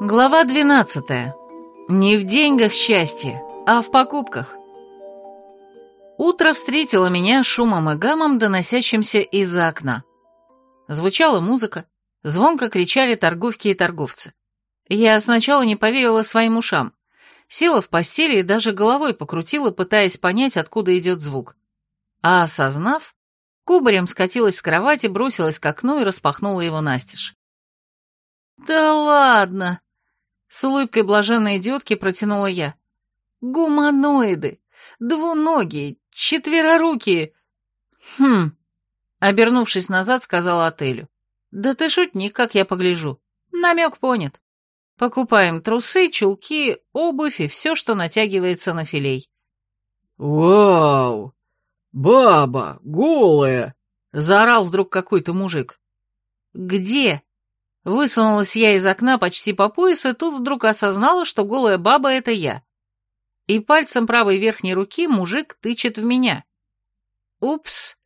Глава 12. Не в деньгах счастье, а в покупках. Утро встретило меня шумом и гамом, доносящимся из-за окна. Звучала музыка, звонко кричали торговки и торговцы. Я сначала не поверила своим ушам. Села в постели и даже головой покрутила, пытаясь понять, откуда идет звук. А осознав, кубарем скатилась с кровати, бросилась к окну и распахнула его настежь. «Да ладно!» С улыбкой блаженной идиотки протянула я. «Гуманоиды! Двуногие! Четверорукие!» «Хм...» Обернувшись назад, сказала отелю. «Да ты шутник, как я погляжу. Намек понят. Покупаем трусы, чулки, обувь и все, что натягивается на филей». «Вау! Баба, голая!» — заорал вдруг какой-то мужик. «Где?» Высунулась я из окна почти по пояс, и тут вдруг осознала, что голая баба — это я. И пальцем правой верхней руки мужик тычет в меня. Упс.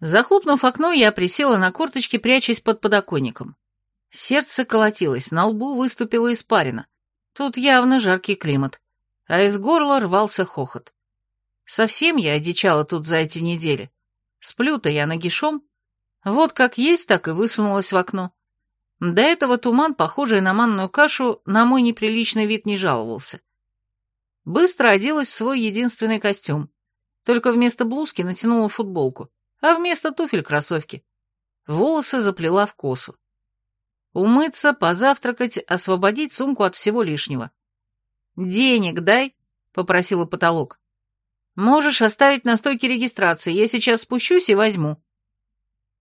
Захлопнув окно, я присела на корточки, прячась под подоконником. Сердце колотилось, на лбу выступила испарина. Тут явно жаркий климат. А из горла рвался хохот. Совсем я одичала тут за эти недели. Сплю-то я нагишом. Вот как есть, так и высунулась в окно. До этого туман, похожий на манную кашу, на мой неприличный вид не жаловался. Быстро оделась в свой единственный костюм. Только вместо блузки натянула футболку, а вместо туфель кроссовки. Волосы заплела в косу. Умыться, позавтракать, освободить сумку от всего лишнего. «Денег дай», — попросила потолок. «Можешь оставить на стойке регистрации, я сейчас спущусь и возьму».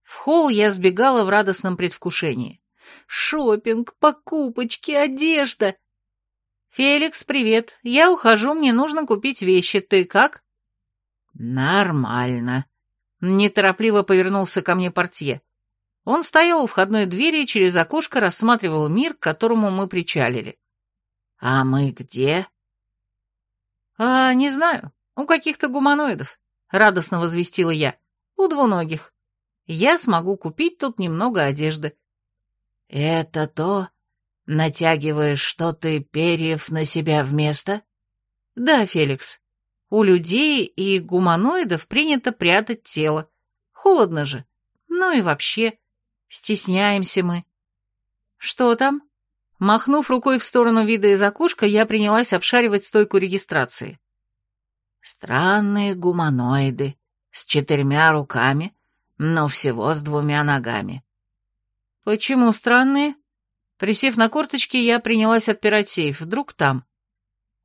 В холл я сбегала в радостном предвкушении. Шопинг, покупочки, одежда. Феликс, привет. Я ухожу, мне нужно купить вещи. Ты как? Нормально. Неторопливо повернулся ко мне портье. Он стоял у входной двери и через окошко рассматривал мир, к которому мы причалили. «А мы где?» «А, не знаю. У каких-то гуманоидов», — радостно возвестила я. «У двуногих. Я смогу купить тут немного одежды. «Это то? Натягиваешь что-то перьев на себя вместо?» «Да, Феликс. У людей и гуманоидов принято прятать тело. Холодно же. Ну и вообще, стесняемся мы». «Что там?» Махнув рукой в сторону вида из окошка, я принялась обшаривать стойку регистрации. «Странные гуманоиды, с четырьмя руками, но всего с двумя ногами. «Почему странные?» Присев на корточки, я принялась отпирать сейф. Вдруг там.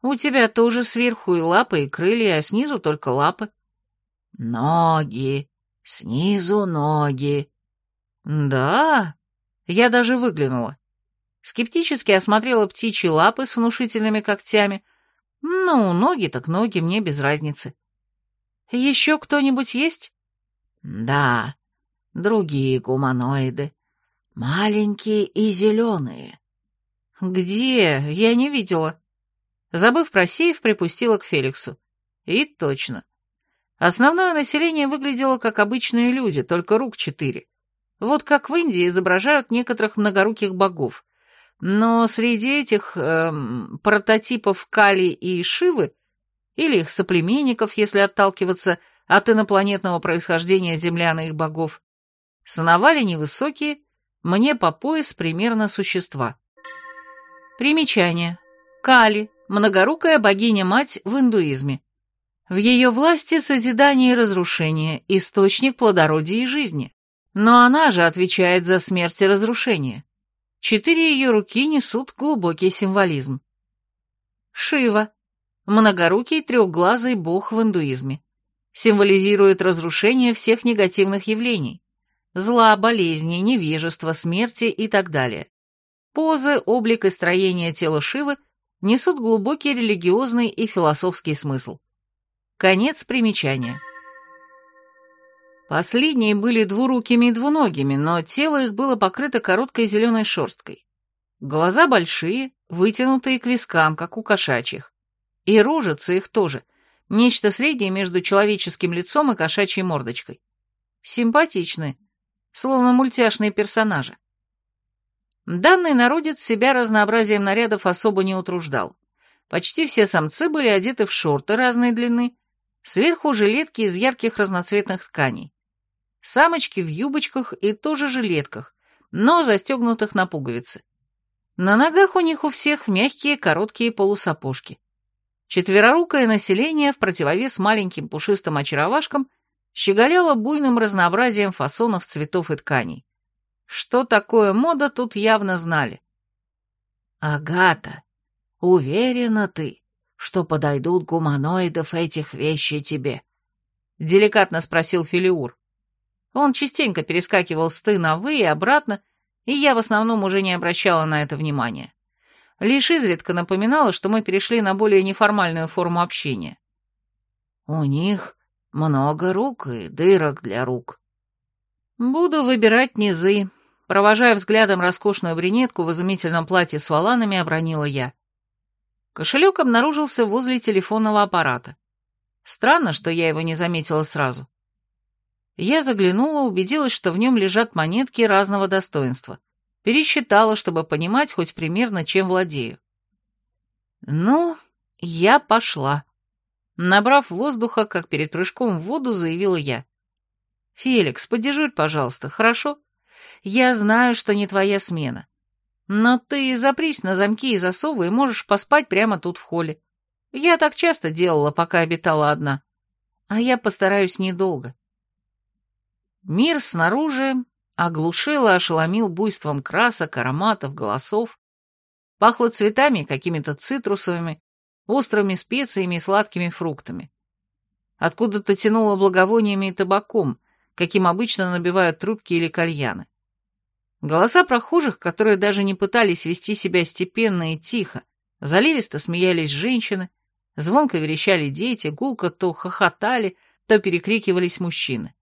«У тебя тоже сверху и лапы, и крылья, а снизу только лапы». «Ноги. Снизу ноги». «Да?» Я даже выглянула. Скептически осмотрела птичьи лапы с внушительными когтями. Ну, ноги так ноги, мне без разницы. «Еще кто-нибудь есть?» «Да, другие гуманоиды. Маленькие и зеленые. Где? Я не видела. Забыв про сейф, припустила к Феликсу. И точно. Основное население выглядело как обычные люди, только рук четыре. Вот как в Индии изображают некоторых многоруких богов. Но среди этих эм, прототипов Кали и Шивы, или их соплеменников, если отталкиваться от инопланетного происхождения землян и их богов, сновали невысокие, мне по пояс примерно существа. Примечание. Кали, многорукая богиня-мать в индуизме. В ее власти созидание и разрушение, источник плодородия и жизни. Но она же отвечает за смерть и разрушение. Четыре ее руки несут глубокий символизм. Шива. Многорукий трехглазый бог в индуизме. Символизирует разрушение всех негативных явлений зла, болезни, невежества, смерти и так далее. Позы, облик и строение тела Шивы несут глубокий религиозный и философский смысл. Конец примечания. Последние были двурукими и двуногими, но тело их было покрыто короткой зеленой шерсткой. Глаза большие, вытянутые к вискам, как у кошачьих. И рожицы их тоже, нечто среднее между человеческим лицом и кошачьей мордочкой. Симпатичны, словно мультяшные персонажи. Данный народец себя разнообразием нарядов особо не утруждал. Почти все самцы были одеты в шорты разной длины, сверху жилетки из ярких разноцветных тканей. Самочки в юбочках и тоже жилетках, но застегнутых на пуговицы. На ногах у них у всех мягкие короткие полусапожки. Четверорукое население в противовес маленьким пушистым очаровашкам щеголяло буйным разнообразием фасонов, цветов и тканей. Что такое мода, тут явно знали. «Агата, уверена ты, что подойдут гуманоидов этих вещей тебе?» — деликатно спросил Филиур. Он частенько перескакивал с «ты» на «вы» и обратно, и я в основном уже не обращала на это внимания. Лишь изредка напоминала, что мы перешли на более неформальную форму общения. «У них много рук и дырок для рук». «Буду выбирать низы», Провожая взглядом роскошную брюнетку в изумительном платье с воланами, обронила я. Кошелек обнаружился возле телефонного аппарата. Странно, что я его не заметила сразу. Я заглянула, убедилась, что в нем лежат монетки разного достоинства. Пересчитала, чтобы понимать хоть примерно, чем владею. Ну, я пошла. Набрав воздуха, как перед прыжком в воду, заявила я. «Феликс, подежурь, пожалуйста, хорошо?» Я знаю, что не твоя смена. Но ты запрись на замки и засовы и можешь поспать прямо тут в холле. Я так часто делала, пока обитала одна. А я постараюсь недолго. Мир снаружи оглушил и ошеломил буйством красок, ароматов, голосов. Пахло цветами, какими-то цитрусовыми, острыми специями и сладкими фруктами. Откуда-то тянуло благовониями и табаком, каким обычно набивают трубки или кальяны. Голоса прохожих, которые даже не пытались вести себя степенно и тихо, заливисто смеялись женщины, звонко верещали дети, гулко то хохотали, то перекрикивались мужчины.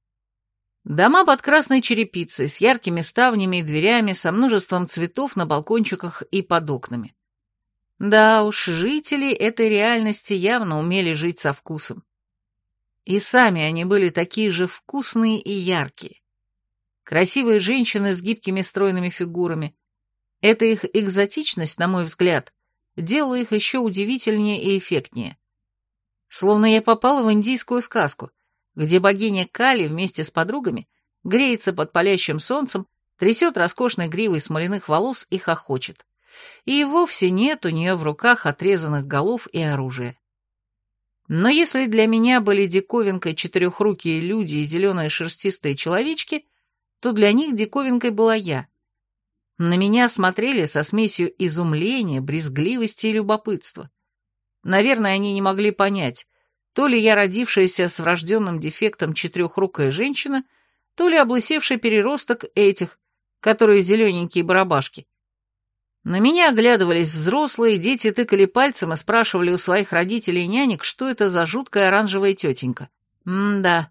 Дома под красной черепицей, с яркими ставнями и дверями, со множеством цветов на балкончиках и под окнами. Да уж, жители этой реальности явно умели жить со вкусом. И сами они были такие же вкусные и яркие. Красивые женщины с гибкими стройными фигурами. Эта их экзотичность, на мой взгляд, делала их еще удивительнее и эффектнее. Словно я попала в индийскую сказку, где богиня Кали вместе с подругами греется под палящим солнцем, трясет роскошной гривой смоляных волос и хохочет. И вовсе нет у нее в руках отрезанных голов и оружия. Но если для меня были диковинкой четырехрукие люди и зеленые шерстистые человечки, то для них диковинкой была я. На меня смотрели со смесью изумления, брезгливости и любопытства. Наверное, они не могли понять, то ли я родившаяся с врожденным дефектом четырехрукая женщина, то ли облысевший переросток этих, которые зелененькие барабашки. На меня оглядывались взрослые, дети тыкали пальцем и спрашивали у своих родителей и нянек, что это за жуткая оранжевая тетенька. М-да.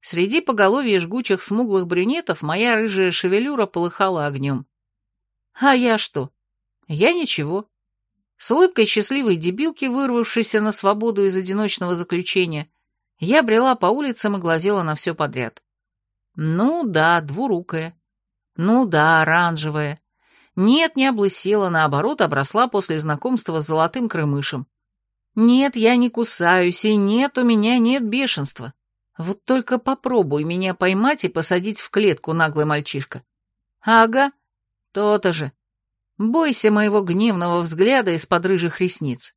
Среди поголовья жгучих смуглых брюнетов моя рыжая шевелюра полыхала огнем. А я что? Я ничего. С улыбкой счастливой дебилки, вырвавшейся на свободу из одиночного заключения, я брела по улицам и глазела на все подряд. Ну да, двурукая. Ну да, оранжевая. Нет, не облысела, наоборот, обросла после знакомства с золотым крымышем. Нет, я не кусаюсь, и нет, у меня нет бешенства. Вот только попробуй меня поймать и посадить в клетку, наглый мальчишка. Ага, то-то же. Бойся моего гневного взгляда из-под рыжих ресниц.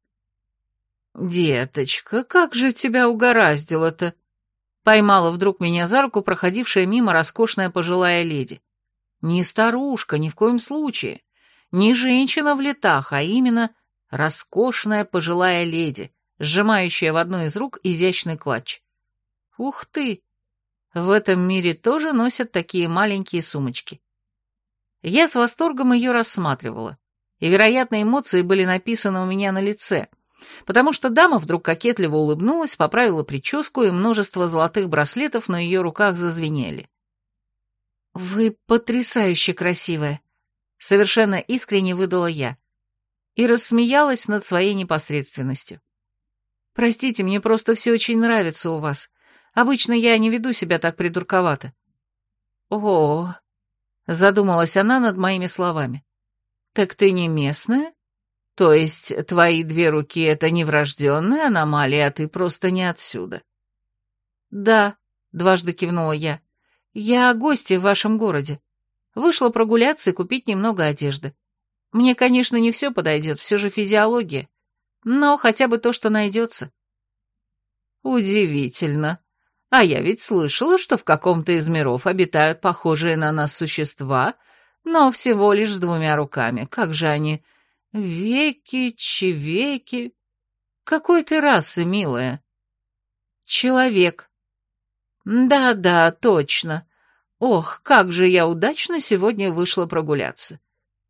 «Деточка, как же тебя угораздило-то?» Поймала вдруг меня за руку проходившая мимо роскошная пожилая леди. Не старушка, ни в коем случае. Не женщина в летах, а именно роскошная пожилая леди, сжимающая в одну из рук изящный клатч. Ух ты! В этом мире тоже носят такие маленькие сумочки. Я с восторгом ее рассматривала, и, вероятно, эмоции были написаны у меня на лице, потому что дама вдруг кокетливо улыбнулась, поправила прическу, и множество золотых браслетов на ее руках зазвенели. «Вы потрясающе красивая», — совершенно искренне выдала я, и рассмеялась над своей непосредственностью. «Простите, мне просто все очень нравится у вас. Обычно я не веду себя так придурковато». «О, задумалась она над моими словами. Так ты не местная? То есть твои две руки — это не врожденная аномалия, а ты просто не отсюда? Да, дважды кивнула я. Я гостья в вашем городе. Вышла прогуляться и купить немного одежды. Мне, конечно, не все подойдет, все же физиология. Но хотя бы то, что найдется. Удивительно. А я ведь слышала, что в каком-то из миров обитают похожие на нас существа, но всего лишь с двумя руками. Как же они... Веки, чевеки... Какой ты расы, милая? Человек. Да-да, точно. Ох, как же я удачно сегодня вышла прогуляться.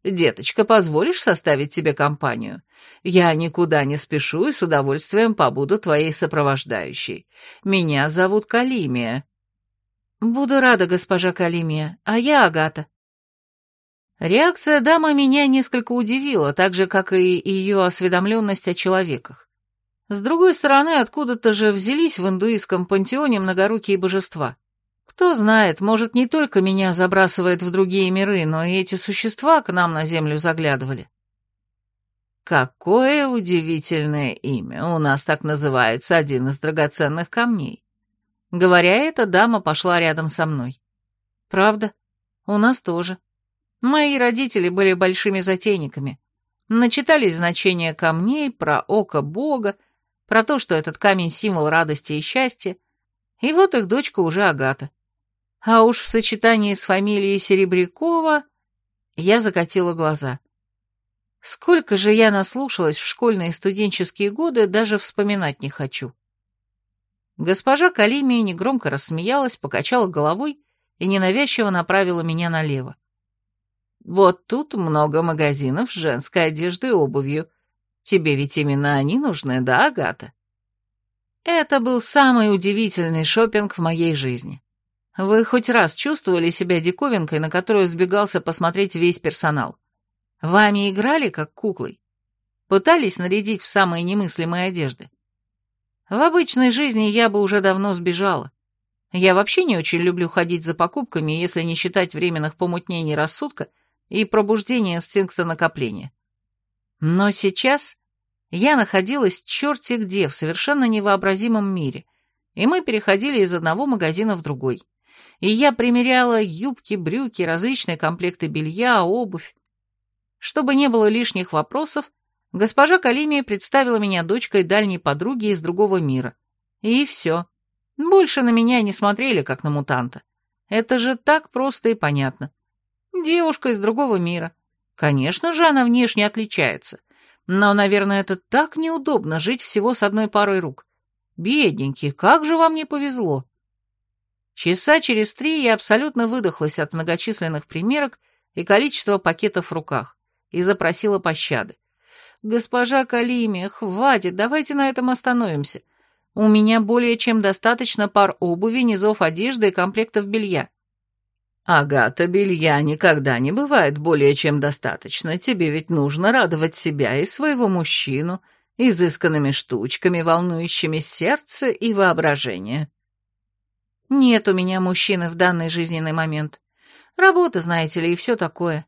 Деточка, позволишь составить тебе компанию? Я никуда не спешу и с удовольствием побуду твоей сопровождающей. Меня зовут Калимия». «Буду рада, госпожа Калимия, а я Агата». Реакция дамы меня несколько удивила, так же, как и ее осведомленность о человеках. С другой стороны, откуда-то же взялись в индуистском пантеоне многорукие божества. Кто знает, может, не только меня забрасывает в другие миры, но и эти существа к нам на землю заглядывали. Какое удивительное имя. У нас так называется один из драгоценных камней. Говоря это, дама пошла рядом со мной. Правда, у нас тоже. Мои родители были большими затейниками. Начитались значения камней, про око Бога, про то, что этот камень — символ радости и счастья, и вот их дочка уже Агата. А уж в сочетании с фамилией Серебрякова я закатила глаза. Сколько же я наслушалась в школьные студенческие годы, даже вспоминать не хочу. Госпожа Калимия негромко рассмеялась, покачала головой и ненавязчиво направила меня налево. «Вот тут много магазинов с женской одеждой и обувью. Тебе ведь именно они нужны, да, Агата?» Это был самый удивительный шопинг в моей жизни. Вы хоть раз чувствовали себя диковинкой, на которую сбегался посмотреть весь персонал? Вами играли, как куклой? Пытались нарядить в самые немыслимые одежды? В обычной жизни я бы уже давно сбежала. Я вообще не очень люблю ходить за покупками, если не считать временных помутнений рассудка и пробуждения инстинкта накопления. Но сейчас я находилась черти где, в совершенно невообразимом мире, и мы переходили из одного магазина в другой. И я примеряла юбки, брюки, различные комплекты белья, обувь, чтобы не было лишних вопросов, госпожа Калимия представила меня дочкой дальней подруги из другого мира. И все. Больше на меня не смотрели, как на мутанта. Это же так просто и понятно. Девушка из другого мира. Конечно же, она внешне отличается. Но, наверное, это так неудобно жить всего с одной парой рук. Бедненький, как же вам не повезло. Часа через три я абсолютно выдохлась от многочисленных примерок и количества пакетов в руках и запросила пощады. «Госпожа Калимия, хватит, давайте на этом остановимся. У меня более чем достаточно пар обуви, низов одежды и комплектов белья». «Агата, белья никогда не бывает более чем достаточно. Тебе ведь нужно радовать себя и своего мужчину изысканными штучками, волнующими сердце и воображение». «Нет у меня мужчины в данный жизненный момент. Работа, знаете ли, и все такое.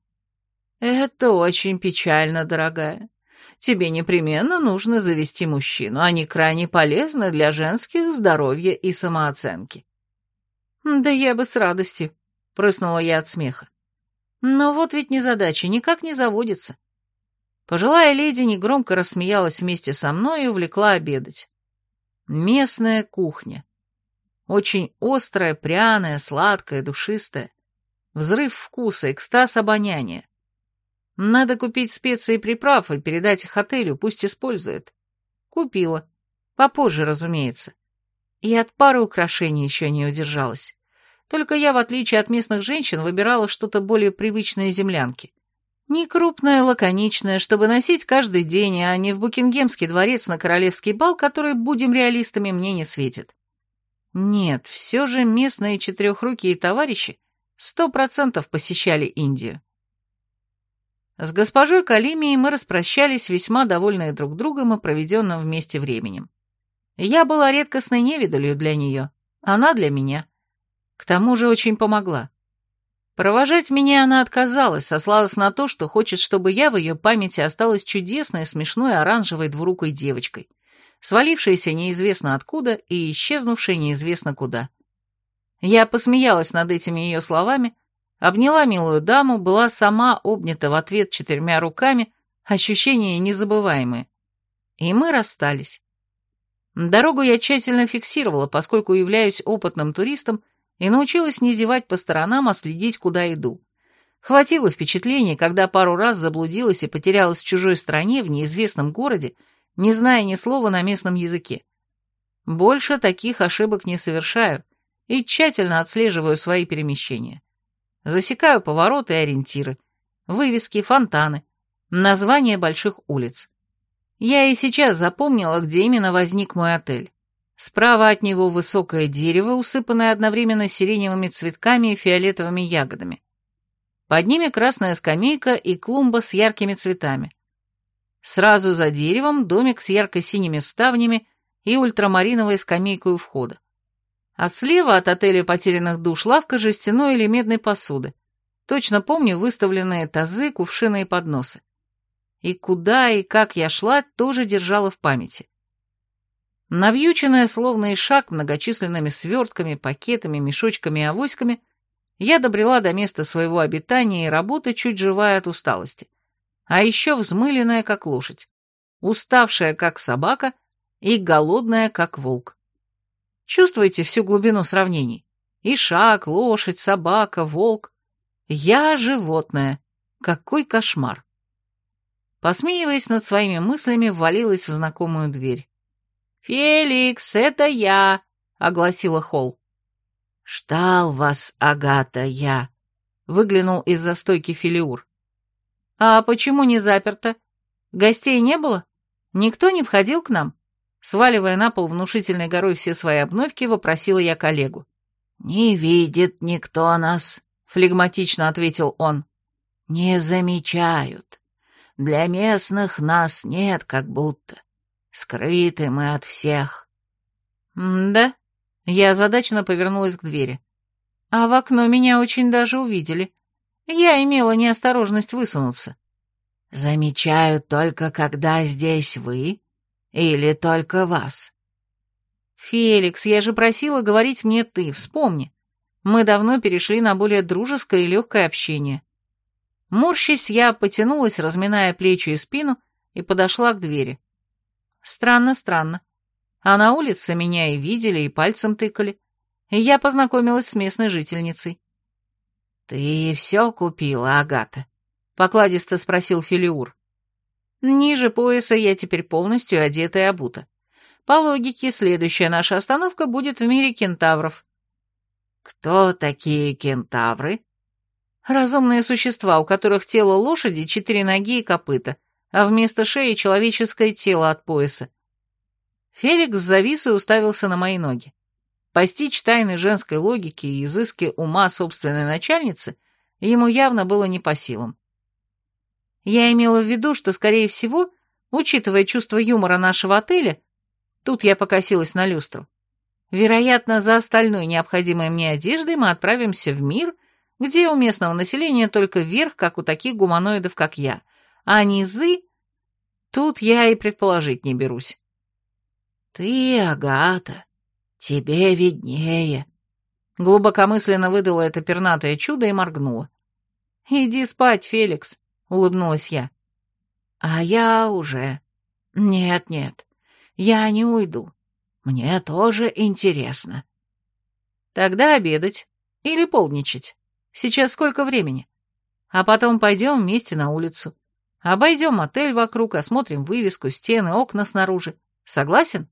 «Это очень печально, дорогая. Тебе непременно нужно завести мужчину. Они крайне полезны для женских здоровья и самооценки». «Да я бы с радостью», — прыснула я от смеха. «Но вот ведь незадача, никак не заводится». Пожилая леди негромко рассмеялась вместе со мной и увлекла обедать. Местная кухня. Очень острая, пряная, сладкая, душистая. Взрыв вкуса, экстаз обоняния. Надо купить специи и приправ и передать их отелю, пусть использует. Купила. Попозже, разумеется. И от пары украшений еще не удержалась. Только я, в отличие от местных женщин, выбирала что-то более привычное землянке. Не крупное, лаконичное, чтобы носить каждый день, а не в Букингемский дворец на королевский бал, который, будем реалистами, мне не светит. Нет, все же местные четырехрукие товарищи сто процентов посещали Индию. С госпожой Калимией мы распрощались, весьма довольные друг другом и проведенным вместе временем. Я была редкостной невидалью для нее, она для меня. К тому же очень помогла. Провожать меня она отказалась, сослалась на то, что хочет, чтобы я в ее памяти осталась чудесной, смешной, оранжевой двурукой девочкой, свалившейся неизвестно откуда и исчезнувшей неизвестно куда. Я посмеялась над этими ее словами, обняла милую даму, была сама обнята в ответ четырьмя руками, ощущения незабываемые. И мы расстались. Дорогу я тщательно фиксировала, поскольку являюсь опытным туристом и научилась не зевать по сторонам, а следить, куда иду. Хватило впечатлений, когда пару раз заблудилась и потерялась в чужой стране, в неизвестном городе, не зная ни слова на местном языке. Больше таких ошибок не совершаю и тщательно отслеживаю свои перемещения. Засекаю повороты и ориентиры, вывески, фонтаны, названия больших улиц. Я и сейчас запомнила, где именно возник мой отель. Справа от него высокое дерево, усыпанное одновременно сиреневыми цветками и фиолетовыми ягодами. Под ними красная скамейка и клумба с яркими цветами. Сразу за деревом домик с ярко-синими ставнями и ультрамариновой скамейкой у входа. А слева от отеля потерянных душ лавка жестяной или медной посуды. Точно помню выставленные тазы, кувшины и подносы. И куда и как я шла, тоже держала в памяти. Навьюченная, словно и шаг, многочисленными свертками, пакетами, мешочками и авоськами, я добрела до места своего обитания и работы, чуть живая от усталости. А еще взмыленная, как лошадь, уставшая, как собака, и голодная, как волк. Чувствуете всю глубину сравнений? И шаг, лошадь, собака, волк. Я животное. Какой кошмар. Посмеиваясь над своими мыслями, ввалилась в знакомую дверь. «Феликс, это я!» — огласила Холл. «Ждал вас, Агата, я!» — выглянул из-за стойки Филиур. «А почему не заперто? Гостей не было? Никто не входил к нам?» Сваливая на пол внушительной горой все свои обновки, вопросила я коллегу. «Не видит никто нас», — флегматично ответил он. «Не замечают. Для местных нас нет как будто. Скрыты мы от всех. «Да?» Я озадаченно повернулась к двери. А в окно меня очень даже увидели. Я имела неосторожность высунуться. «Замечают только, когда здесь вы? Или только вас?» «Феликс, я же просила говорить мне ты, вспомни. Мы давно перешли на более дружеское и легкое общение». Морщись, я потянулась, разминая плечи и спину, и подошла к двери. Странно, странно. А на улице меня и видели, и пальцем тыкали. И я познакомилась с местной жительницей. «Ты все купила, Агата?» — покладисто спросил Филиур. «Ниже пояса я теперь полностью одета и обута. По логике, следующая наша остановка будет в мире кентавров». «Кто такие кентавры?» «Разумные существа, у которых тело лошади, четыре ноги и копыта, а вместо шеи человеческое тело от пояса. Феликс завис и уставился на мои ноги. Постичь тайны женской логики и изыски ума собственной начальницы ему явно было не по силам. Я имела в виду, что, скорее всего, учитывая чувство юмора нашего отеля, тут я покосилась на люстру, вероятно, за остальной необходимой мне одеждой мы отправимся в мир, где у местного населения только верх, как у таких гуманоидов, как я, а низы... Тут я и предположить не берусь. «Ты, Агата, тебе виднее», — глубокомысленно выдала это пернатое чудо и моргнула. «Иди спать, Феликс», — улыбнулась я. «А я уже... Нет-нет, я не уйду. Мне тоже интересно». «Тогда обедать. Или полничать. Сейчас сколько времени? А потом пойдем вместе на улицу. Обойдем отель вокруг, осмотрим вывеску, стены, окна снаружи. Согласен?